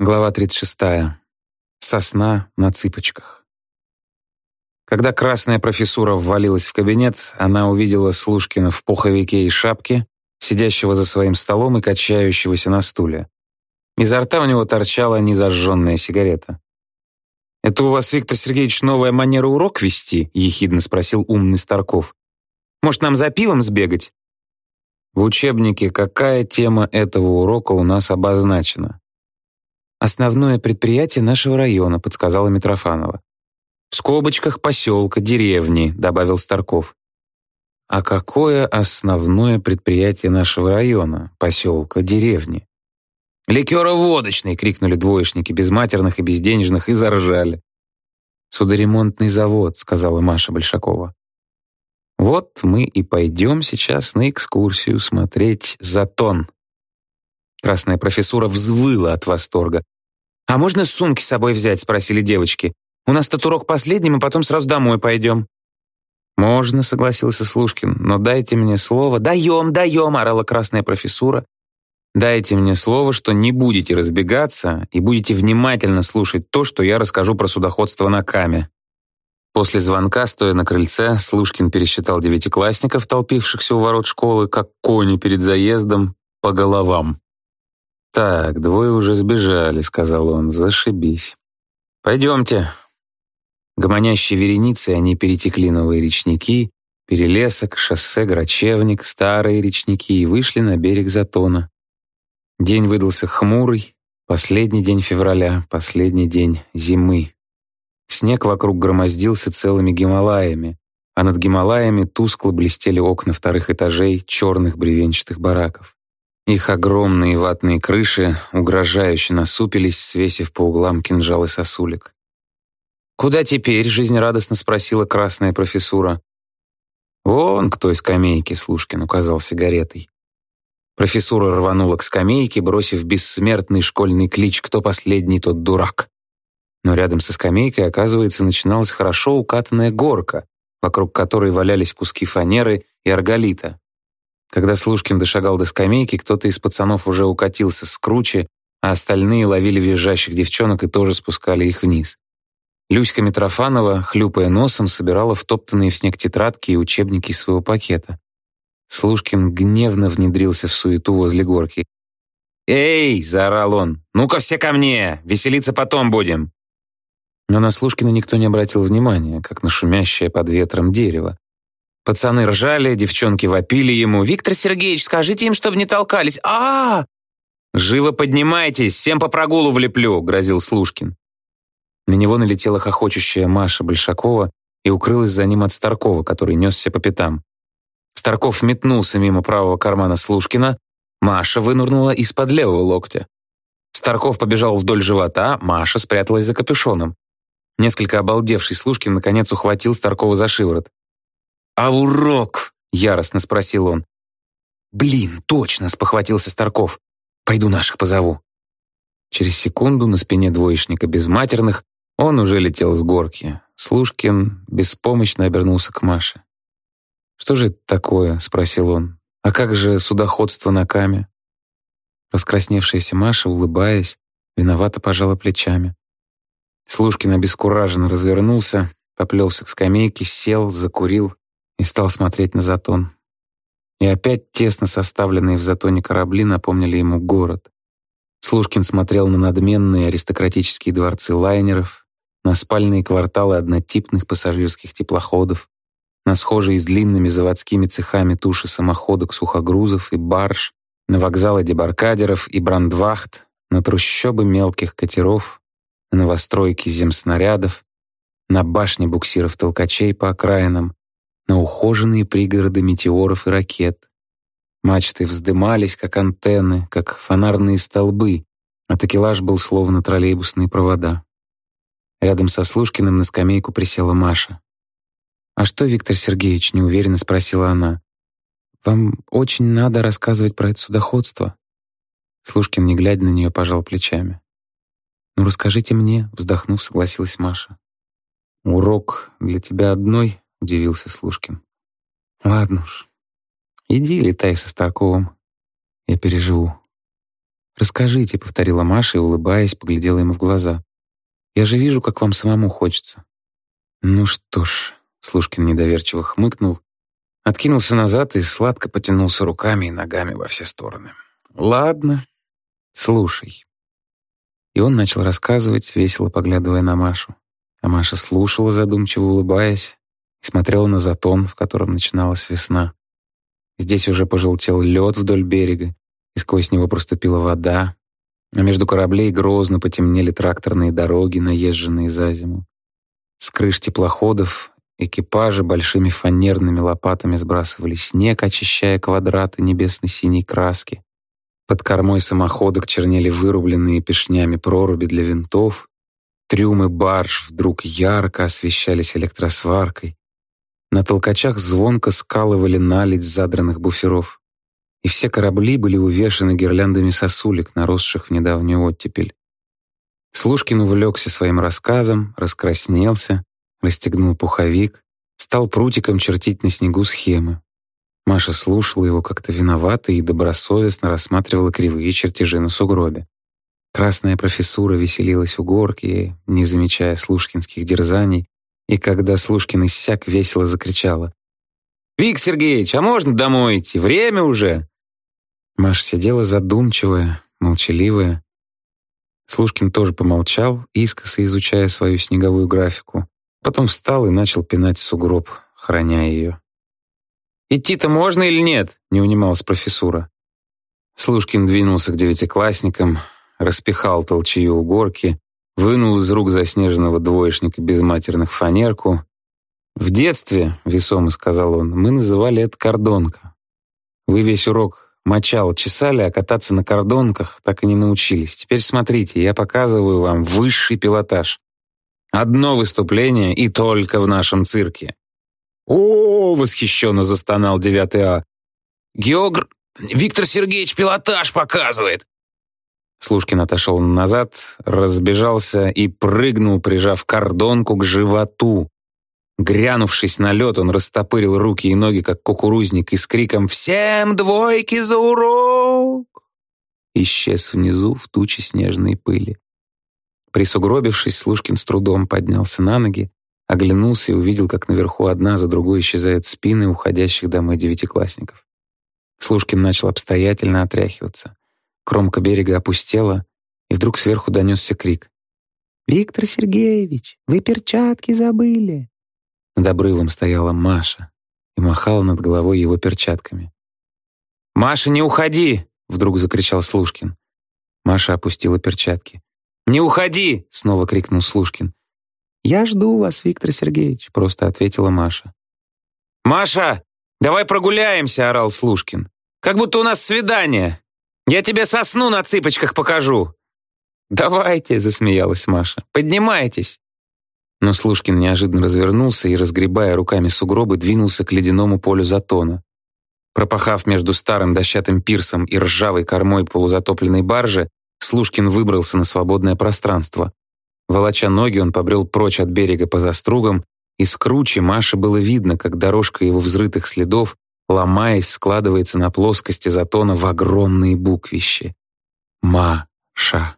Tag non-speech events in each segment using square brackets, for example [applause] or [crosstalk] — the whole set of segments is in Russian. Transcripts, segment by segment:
Глава 36. Сосна на цыпочках. Когда красная профессура ввалилась в кабинет, она увидела Слушкина в пуховике и шапке, сидящего за своим столом и качающегося на стуле. Изо рта у него торчала незажженная сигарета. «Это у вас, Виктор Сергеевич, новая манера урок вести?» — ехидно спросил умный Старков. «Может, нам за пивом сбегать?» В учебнике какая тема этого урока у нас обозначена? «Основное предприятие нашего района», — подсказала Митрофанова. «В скобочках поселка, деревни», — добавил Старков. «А какое основное предприятие нашего района, поселка, деревни?» «Ликероводочный!» — крикнули двоечники, безматерных и безденежных, и заржали. «Судоремонтный завод», — сказала Маша Большакова. «Вот мы и пойдем сейчас на экскурсию смотреть затон». Красная профессура взвыла от восторга. «А можно сумки с собой взять?» — спросили девочки. «У нас тут урок последний, мы потом сразу домой пойдем». «Можно», — согласился Слушкин, «но дайте мне слово». «Даем, даем!» — орала красная профессура. «Дайте мне слово, что не будете разбегаться и будете внимательно слушать то, что я расскажу про судоходство на Каме». После звонка, стоя на крыльце, Слушкин пересчитал девятиклассников, толпившихся у ворот школы, как кони перед заездом, по головам. «Так, двое уже сбежали», — сказал он. «Зашибись». «Пойдемте». Гомонящие вереницы они перетекли новые речники, перелесок, шоссе, Грачевник, старые речники и вышли на берег Затона. День выдался хмурый, последний день февраля, последний день зимы. Снег вокруг громоздился целыми Гималаями, а над Гималаями тускло блестели окна вторых этажей черных бревенчатых бараков. Их огромные ватные крыши угрожающе насупились, свесив по углам кинжалы сосулек. «Куда теперь?» — жизнерадостно спросила красная профессура. «Вон к той скамейке», — Слушкин указал сигаретой. Профессура рванула к скамейке, бросив бессмертный школьный клич «Кто последний, тот дурак». Но рядом со скамейкой, оказывается, начиналась хорошо укатанная горка, вокруг которой валялись куски фанеры и арголита. Когда Слушкин дошагал до скамейки, кто-то из пацанов уже укатился с круче, а остальные ловили визжащих девчонок и тоже спускали их вниз. Люська Митрофанова, хлюпая носом, собирала втоптанные в снег тетрадки и учебники из своего пакета. Слушкин гневно внедрился в суету возле горки. «Эй!» — заорал он. «Ну-ка все ко мне! Веселиться потом будем!» Но на Слушкина никто не обратил внимания, как на шумящее под ветром дерево. Пацаны ржали, девчонки вопили ему. «Виктор Сергеевич, скажите им, чтобы не толкались! а, -а, -а «Живо поднимайтесь, всем по прогулу влеплю!» — грозил Слушкин. На него налетела хохочущая Маша Большакова и укрылась за ним от Старкова, который несся по пятам. Старков метнулся мимо правого кармана Слушкина, Маша вынурнула из-под левого локтя. Старков побежал вдоль живота, Маша спряталась за капюшоном. Несколько обалдевший Слушкин наконец ухватил Старкова за шиворот. «А урок?» — яростно спросил он. «Блин, точно!» — спохватился Старков. «Пойду наших позову». Через секунду на спине двоечника безматерных он уже летел с горки. Слушкин беспомощно обернулся к Маше. «Что же это такое?» — спросил он. «А как же судоходство на каме?» Раскрасневшаяся Маша, улыбаясь, виновато пожала плечами. Слушкин обескураженно развернулся, поплелся к скамейке, сел, закурил и стал смотреть на затон. И опять тесно составленные в затоне корабли напомнили ему город. Слушкин смотрел на надменные аристократические дворцы лайнеров, на спальные кварталы однотипных пассажирских теплоходов, на схожие с длинными заводскими цехами туши самоходок сухогрузов и барж, на вокзалы дебаркадеров и брандвахт, на трущобы мелких катеров, на новостройки земснарядов, на башни буксиров-толкачей по окраинам, на ухоженные пригороды метеоров и ракет. Мачты вздымались, как антенны, как фонарные столбы, а такелаж был словно троллейбусные провода. Рядом со Слушкиным на скамейку присела Маша. «А что, Виктор Сергеевич?» — неуверенно спросила она. «Вам очень надо рассказывать про это судоходство?» Слушкин, не глядя на нее, пожал плечами. «Ну, расскажите мне», — вздохнув, согласилась Маша. «Урок для тебя одной?» — удивился Слушкин. «Ладно уж. Иди летай со Старковым. Я переживу». «Расскажите», — повторила Маша и, улыбаясь, поглядела ему в глаза. «Я же вижу, как вам самому хочется». «Ну что ж», — Слушкин недоверчиво хмыкнул, откинулся назад и сладко потянулся руками и ногами во все стороны. «Ладно, слушай». И он начал рассказывать, весело поглядывая на Машу. А Маша слушала, задумчиво улыбаясь, и смотрела на затон, в котором начиналась весна. Здесь уже пожелтел лед вдоль берега, и сквозь него проступила вода, а между кораблей грозно потемнели тракторные дороги, наезженные за зиму. С крыш теплоходов экипажи большими фанерными лопатами сбрасывали снег, очищая квадраты небесно-синей краски. Под кормой самоходок чернели вырубленные пешнями проруби для винтов. Трюмы барж вдруг ярко освещались электросваркой. На толкачах звонко скалывали наледь задранных буферов. И все корабли были увешаны гирляндами сосулек, наросших в недавнюю оттепель. Слушкин увлекся своим рассказом, раскраснелся, расстегнул пуховик, стал прутиком чертить на снегу схемы. Маша слушала его как-то виновато и добросовестно рассматривала кривые чертежи на сугробе. Красная профессура веселилась у горки, не замечая слушкинских дерзаний, и когда Слушкин иссяк, весело закричала. «Вик Сергеевич, а можно домой идти? Время уже!» Маша сидела задумчивая, молчаливая. Слушкин тоже помолчал, искоса изучая свою снеговую графику. Потом встал и начал пинать сугроб, храня ее. «Идти-то можно или нет?» — не унималась профессура. Слушкин двинулся к девятиклассникам, распихал толчью у горки, вынул из рук заснеженного двоечника без матерных фанерку. «В детстве, — весомо сказал он, — мы называли это кордонка. Вы весь урок мочал чесали, а кататься на кордонках так и не научились. Теперь смотрите, я показываю вам высший пилотаж. Одно выступление и только в нашем цирке. «О!» — восхищенно застонал 9 А. «Геогр... Виктор Сергеевич пилотаж показывает!» Слушкин отошел назад, разбежался и прыгнул, прижав кордонку к животу. Грянувшись на лед, он растопырил руки и ноги, как кукурузник, и с криком «Всем двойки за урок!» исчез внизу в туче снежной пыли. Присугробившись, Слушкин с трудом поднялся на ноги, Оглянулся и увидел, как наверху одна за другой исчезают спины уходящих домой девятиклассников. Слушкин начал обстоятельно отряхиваться. Кромка берега опустела, и вдруг сверху донесся крик. «Виктор Сергеевич, вы перчатки забыли!» Над обрывом стояла Маша и махала над головой его перчатками. «Маша, не уходи!» — вдруг закричал Слушкин. Маша опустила перчатки. «Не уходи!» — снова крикнул Слушкин. «Я жду вас, Виктор Сергеевич», — просто ответила Маша. «Маша, давай прогуляемся», — орал Слушкин. «Как будто у нас свидание. Я тебе сосну на цыпочках покажу». «Давайте», — засмеялась Маша. «Поднимайтесь». Но Слушкин неожиданно развернулся и, разгребая руками сугробы, двинулся к ледяному полю затона. Пропахав между старым дощатым пирсом и ржавой кормой полузатопленной баржи, Слушкин выбрался на свободное пространство. Волоча ноги, он побрел прочь от берега по застругам, и с Маше было видно, как дорожка его взрытых следов, ломаясь, складывается на плоскости затона в огромные буквищи. «Ма-ша».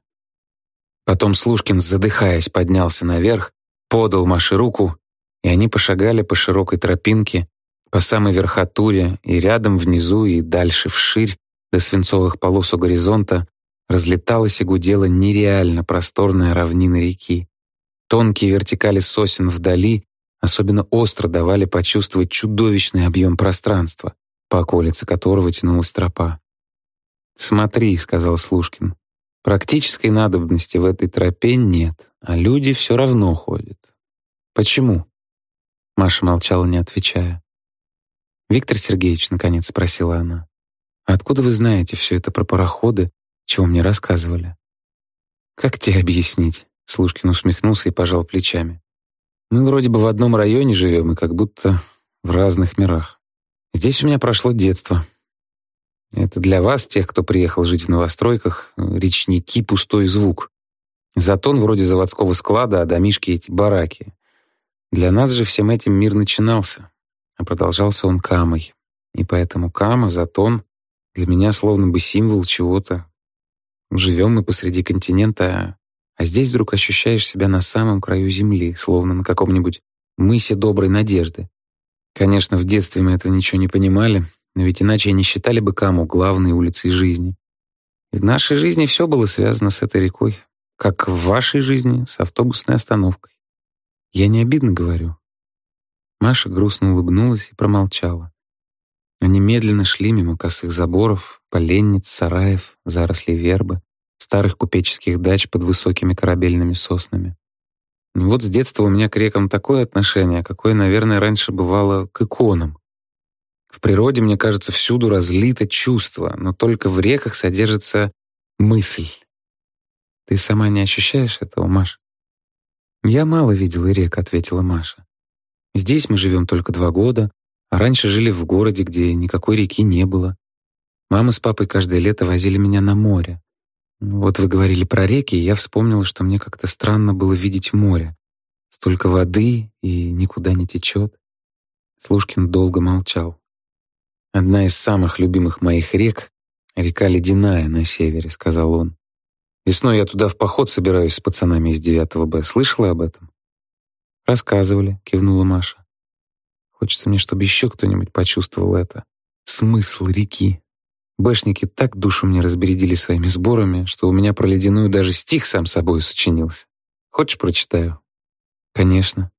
Потом Слушкин, задыхаясь, поднялся наверх, подал Маше руку, и они пошагали по широкой тропинке, по самой верхотуре, и рядом внизу, и дальше вширь, до свинцовых полос у горизонта, разлеталась и гудела нереально просторная равнина реки. Тонкие вертикали сосен вдали особенно остро давали почувствовать чудовищный объем пространства, по околице которого тянулась тропа. «Смотри», — сказал Слушкин, — «практической надобности в этой тропе нет, а люди все равно ходят. Почему?» Маша молчала, не отвечая. «Виктор Сергеевич», — наконец спросила она, «а откуда вы знаете все это про пароходы чего мне рассказывали. «Как тебе объяснить?» — Слушкин усмехнулся и пожал плечами. «Мы вроде бы в одном районе живем и как будто в разных мирах. Здесь у меня прошло детство. Это для вас, тех, кто приехал жить в новостройках, речники — пустой звук. Затон вроде заводского склада, а домишки — эти бараки. Для нас же всем этим мир начинался, а продолжался он камой. И поэтому кама, затон для меня словно бы символ чего-то Живем мы посреди континента, а здесь вдруг ощущаешь себя на самом краю земли, словно на каком-нибудь мысе доброй надежды. Конечно, в детстве мы этого ничего не понимали, но ведь иначе не считали бы Каму главной улицей жизни. И в нашей жизни все было связано с этой рекой, как в вашей жизни с автобусной остановкой. Я не обидно говорю. Маша грустно улыбнулась и промолчала. Они медленно шли мимо косых заборов, поленниц, сараев, зарослей вербы, старых купеческих дач под высокими корабельными соснами. И вот с детства у меня к рекам такое отношение, какое, наверное, раньше бывало к иконам. В природе, мне кажется, всюду разлито чувство, но только в реках содержится мысль. Ты сама не ощущаешь этого, Маша? Я мало видела рек, ответила Маша. Здесь мы живем только два года, а раньше жили в городе, где никакой реки не было. Мама с папой каждое лето возили меня на море. Вот вы говорили про реки, и я вспомнила, что мне как-то странно было видеть море. Столько воды и никуда не течет. Слушкин долго молчал. «Одна из самых любимых моих рек — река Ледяная на севере», — сказал он. «Весной я туда в поход собираюсь с пацанами из 9 Б. Слышала об этом?» «Рассказывали», — кивнула Маша. «Хочется мне, чтобы еще кто-нибудь почувствовал это. Смысл реки. Бэшники так душу мне разбередили своими сборами, что у меня про ледяную даже стих сам собой сочинился. Хочешь, прочитаю? Конечно.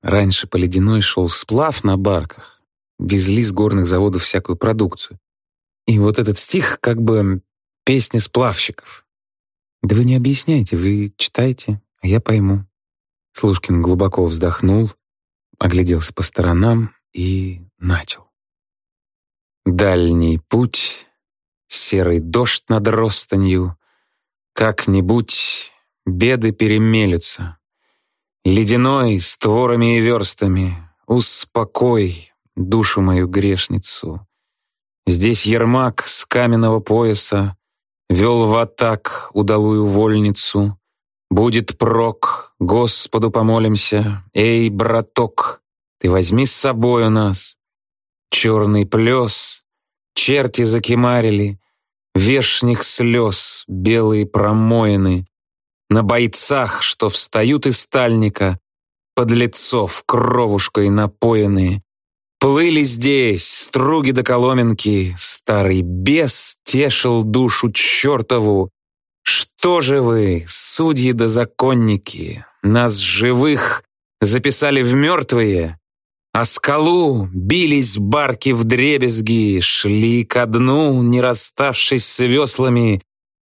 Раньше по ледяной шел сплав на барках. Везли с горных заводов всякую продукцию. И вот этот стих как бы песня сплавщиков. Да вы не объясняйте, вы читайте, а я пойму. Слушкин глубоко вздохнул, огляделся по сторонам и начал. Дальний путь, серый дождь над ростанью, Как-нибудь беды перемелются. Ледяной с творами и верстами, Успокой душу мою грешницу. Здесь Ермак с каменного пояса Вел в атак удалую вольницу. Будет прок, Господу помолимся. Эй, браток, ты возьми с собой у нас черный плес, черти закимарили, вешних слез белые промоины, на бойцах, что встают из стальника, подлецов кровушкой напоенные, Плыли здесь струги до коломенки, старый бес тешил душу чертову. Что же вы, судьи да законники, нас живых записали в мертвые? А скалу бились барки в дребезги, шли ко дну, не расставшись с веслами,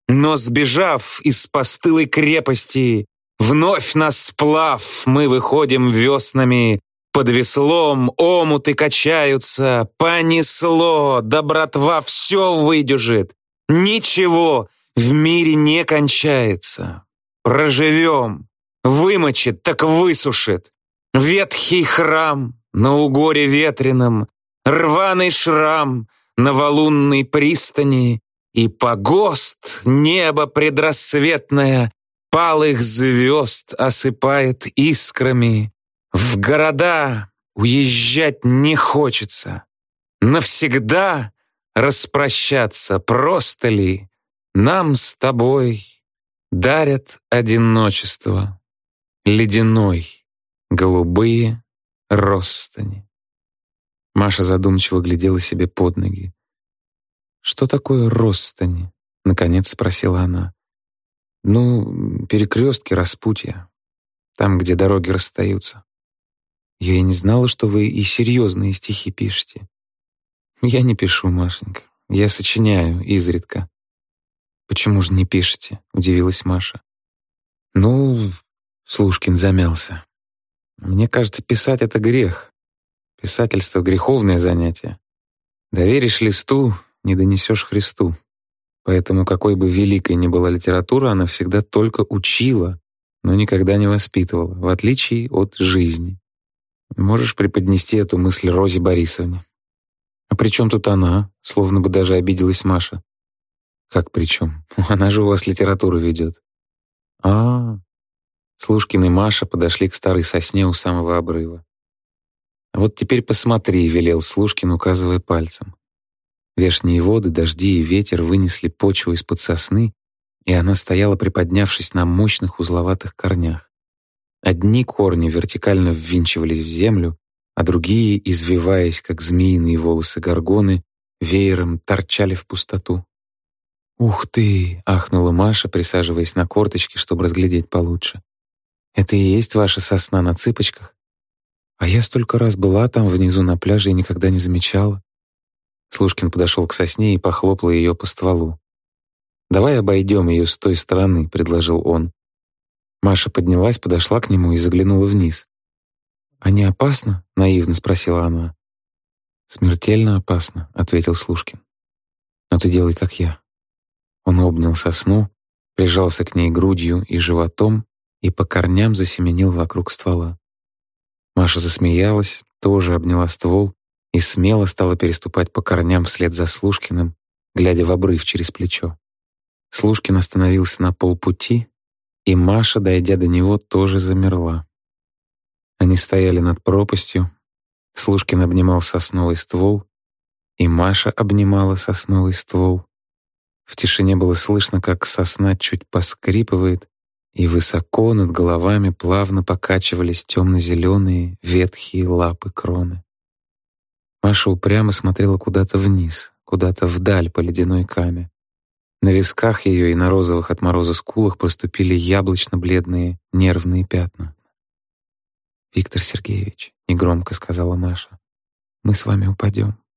но сбежав из постылой крепости, вновь на сплав мы выходим веснами, под веслом омуты качаются, понесло, да братва все выдержит, ничего в мире не кончается. Проживем, вымочит, так высушит. Ветхий храм, на угоре ветреном, рваный шрам на валунной пристани и погост, небо предрассветное, палых звезд осыпает искрами. В города уезжать не хочется. Навсегда распрощаться просто ли нам с тобой дарят одиночество ледяной, голубые Ростани. Маша задумчиво глядела себе под ноги. «Что такое Ростани?» — наконец спросила она. «Ну, перекрестки распутья, там, где дороги расстаются. Я и не знала, что вы и серьезные стихи пишете». «Я не пишу, Машенька. Я сочиняю изредка». «Почему же не пишете?» — удивилась Маша. «Ну...» — Слушкин замялся. Мне кажется, писать — это грех. Писательство — греховное занятие. Доверишь листу, не донесешь Христу. Поэтому какой бы великой ни была литература, она всегда только учила, но никогда не воспитывала, в отличие от жизни. Можешь преподнести эту мысль Розе Борисовне. А при чем тут она? Словно бы даже обиделась Маша. Как при чем? [laughs] Она же у вас литературу ведет. А, Слушкин и Маша подошли к старой сосне у самого обрыва. «А вот теперь посмотри», — велел Слушкин, указывая пальцем. Вешние воды, дожди и ветер вынесли почву из-под сосны и она стояла, приподнявшись на мощных узловатых корнях. Одни корни вертикально ввинчивались в землю, а другие, извиваясь, как змеиные волосы горгоны, веером торчали в пустоту. «Ух ты!» — ахнула Маша, присаживаясь на корточки, чтобы разглядеть получше. «Это и есть ваша сосна на цыпочках? А я столько раз была там внизу на пляже и никогда не замечала». Слушкин подошел к сосне и похлопал ее по стволу. «Давай обойдем ее с той стороны», — предложил он. Маша поднялась, подошла к нему и заглянула вниз. «А не опасно?» — наивно спросила она. «Смертельно опасно», — ответил Слушкин. «Но ты делай, как я». Он обнял сосну, прижался к ней грудью и животом и по корням засеменил вокруг ствола. Маша засмеялась, тоже обняла ствол и смело стала переступать по корням вслед за Слушкиным, глядя в обрыв через плечо. Слушкин остановился на полпути, и Маша, дойдя до него, тоже замерла. Они стояли над пропастью, Слушкин обнимал сосновый ствол, и Маша обнимала сосновый ствол. В тишине было слышно, как сосна чуть поскрипывает, и высоко над головами плавно покачивались темно-зеленые ветхие лапы кроны. Маша упрямо смотрела куда-то вниз, куда-то вдаль по ледяной каме. На висках ее и на розовых от мороза скулах проступили яблочно-бледные нервные пятна. «Виктор Сергеевич», — негромко сказала Маша, — «мы с вами упадем».